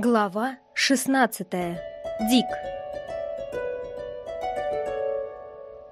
Глава 16. Дик.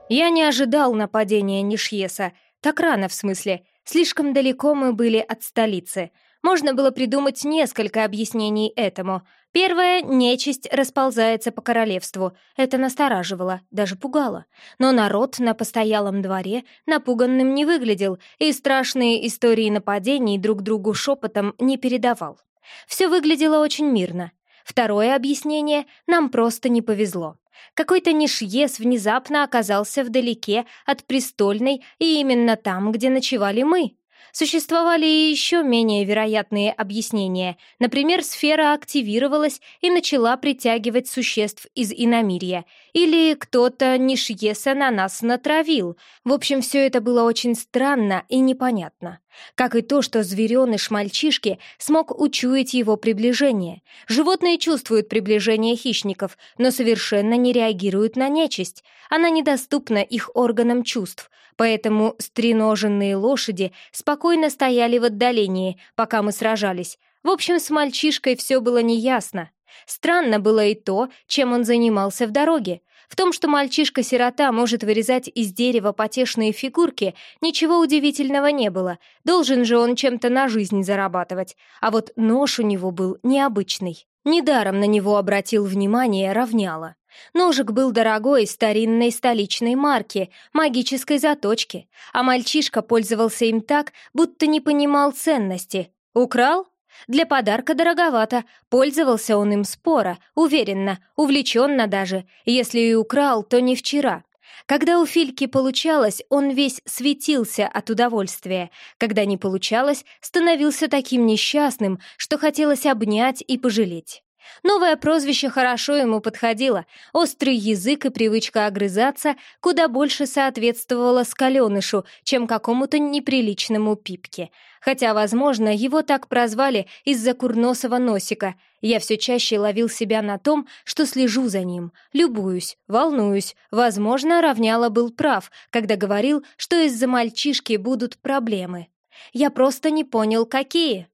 Я не ожидал нападения Нишьеса. Так рано, в смысле. Слишком далеко мы были от столицы. Можно было придумать несколько объяснений этому. Первое — нечисть расползается по королевству. Это настораживало, даже пугало. Но народ на постоялом дворе напуганным не выглядел и страшные истории нападений друг другу шепотом не передавал. Все выглядело очень мирно. Второе объяснение — нам просто не повезло. Какой-то нишьес внезапно оказался вдалеке от престольной и именно там, где ночевали мы. Существовали и еще менее вероятные объяснения. Например, сфера активировалась и начала притягивать существ из иномирья. Или кто-то Нишьеса на нас натравил. В общем, все это было очень странно и непонятно. Как и то, что звереныш мальчишки смог учуять его приближение. Животные чувствуют приближение хищников, но совершенно не реагируют на нечисть. Она недоступна их органам чувств, поэтому стреноженные лошади спокойно стояли в отдалении, пока мы сражались. В общем, с мальчишкой все было неясно. Странно было и то, чем он занимался в дороге. В том, что мальчишка-сирота может вырезать из дерева потешные фигурки, ничего удивительного не было. Должен же он чем-то на жизнь зарабатывать. А вот нож у него был необычный. Недаром на него обратил внимание равняло. Ножик был дорогой, старинной столичной марки, магической заточки, а мальчишка пользовался им так, будто не понимал ценности. Украл? Для подарка дороговато, пользовался он им споро, уверенно, увлеченно даже. Если и украл, то не вчера. Когда у Фильки получалось, он весь светился от удовольствия. Когда не получалось, становился таким несчастным, что хотелось обнять и пожалеть. Новое прозвище хорошо ему подходило. Острый язык и привычка огрызаться куда больше соответствовало скаленышу, чем какому-то неприличному пипке. Хотя, возможно, его так прозвали из-за курносого носика. Я все чаще ловил себя на том, что слежу за ним, любуюсь, волнуюсь. Возможно, Равняла был прав, когда говорил, что из-за мальчишки будут проблемы. Я просто не понял, какие.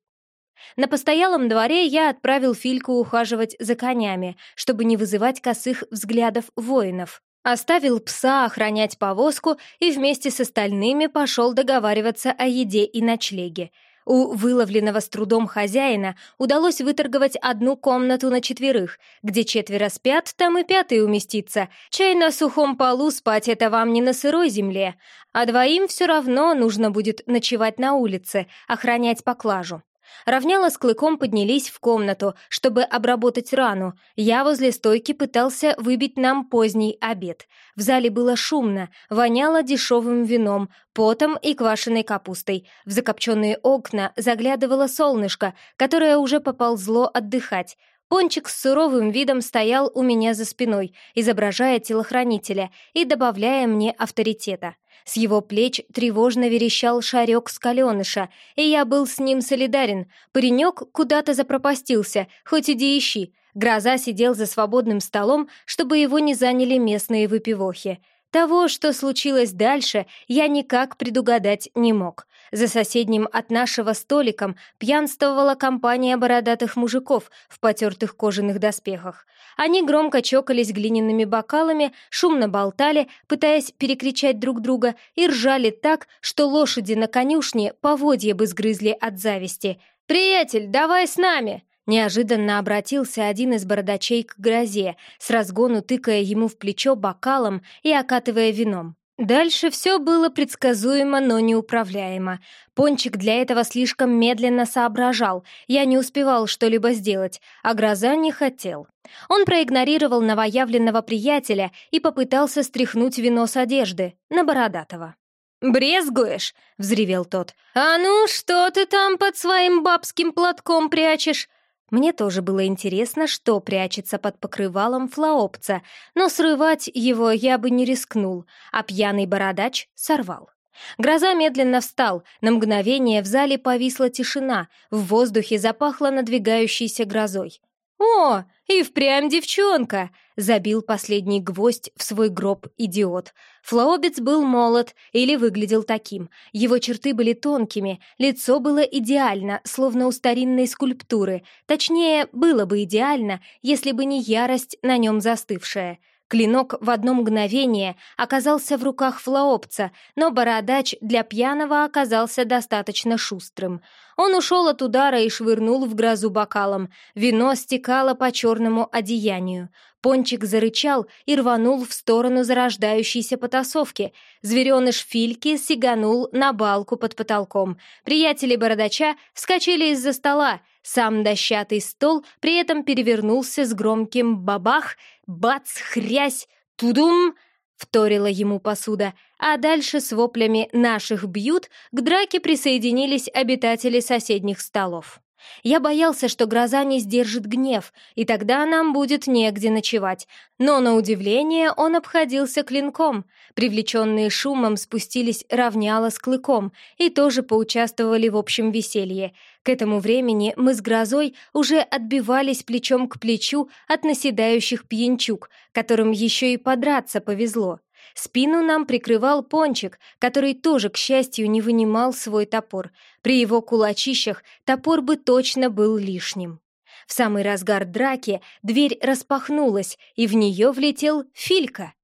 На постоялом дворе я отправил Фильку ухаживать за конями, чтобы не вызывать косых взглядов воинов. Оставил пса охранять повозку и вместе с остальными пошел договариваться о еде и ночлеге. У выловленного с трудом хозяина удалось выторговать одну комнату на четверых. Где четверо спят, там и пятый уместится. Чай на сухом полу спать — это вам не на сырой земле. А двоим все равно нужно будет ночевать на улице, охранять поклажу. Равняла с клыком поднялись в комнату, чтобы обработать рану. Я возле стойки пытался выбить нам поздний обед. В зале было шумно, воняло дешевым вином, потом и квашеной капустой. В закопченные окна заглядывало солнышко, которое уже поползло отдыхать. Пончик с суровым видом стоял у меня за спиной, изображая телохранителя и добавляя мне авторитета. С его плеч тревожно верещал шарек с каленыша, и я был с ним солидарен. Паренек куда-то запропастился, хоть иди ищи. Гроза сидел за свободным столом, чтобы его не заняли местные выпивохи. Того, что случилось дальше, я никак предугадать не мог. За соседним от нашего столиком пьянствовала компания бородатых мужиков в потертых кожаных доспехах. Они громко чокались глиняными бокалами, шумно болтали, пытаясь перекричать друг друга, и ржали так, что лошади на конюшне поводья бы сгрызли от зависти. «Приятель, давай с нами!» Неожиданно обратился один из бородачей к грозе, с разгону тыкая ему в плечо бокалом и окатывая вином. Дальше все было предсказуемо, но неуправляемо. Пончик для этого слишком медленно соображал, я не успевал что-либо сделать, а гроза не хотел. Он проигнорировал новоявленного приятеля и попытался стряхнуть вино с одежды на Бородатого. «Брезгуешь?» — взревел тот. «А ну, что ты там под своим бабским платком прячешь?» Мне тоже было интересно, что прячется под покрывалом флаопца, но срывать его я бы не рискнул, а пьяный бородач сорвал. Гроза медленно встал, на мгновение в зале повисла тишина, в воздухе запахло надвигающейся грозой. «О, и впрямь девчонка!» — забил последний гвоздь в свой гроб идиот. Флаобец был молод или выглядел таким. Его черты были тонкими, лицо было идеально, словно у старинной скульптуры. Точнее, было бы идеально, если бы не ярость на нем застывшая — Клинок в одно мгновение оказался в руках флаопца, но бородач для пьяного оказался достаточно шустрым. Он ушел от удара и швырнул в грозу бокалом. Вино стекало по черному одеянию. Пончик зарычал и рванул в сторону зарождающейся потасовки. Звереныш Фильки сиганул на балку под потолком. Приятели бородача вскочили из-за стола. Сам дощатый стол при этом перевернулся с громким бабах, бац, хрясь, тудум, вторила ему посуда, а дальше с воплями «наших бьют» к драке присоединились обитатели соседних столов. Я боялся, что гроза не сдержит гнев, и тогда нам будет негде ночевать. Но, на удивление, он обходился клинком. Привлеченные шумом спустились равняло с клыком и тоже поучаствовали в общем веселье. К этому времени мы с грозой уже отбивались плечом к плечу от наседающих пьянчук, которым еще и подраться повезло. Спину нам прикрывал пончик, который тоже, к счастью, не вынимал свой топор. При его кулачищах топор бы точно был лишним. В самый разгар драки дверь распахнулась, и в нее влетел Филька.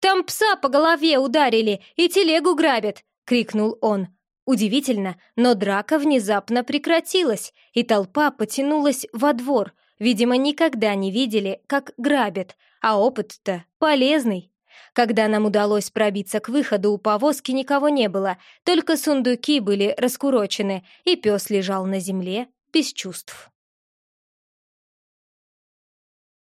«Там пса по голове ударили и телегу грабят!» — крикнул он. Удивительно, но драка внезапно прекратилась, и толпа потянулась во двор. Видимо, никогда не видели, как грабят, а опыт-то полезный. Когда нам удалось пробиться к выходу, у повозки никого не было, только сундуки были раскурочены, и пес лежал на земле без чувств.